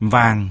vàng.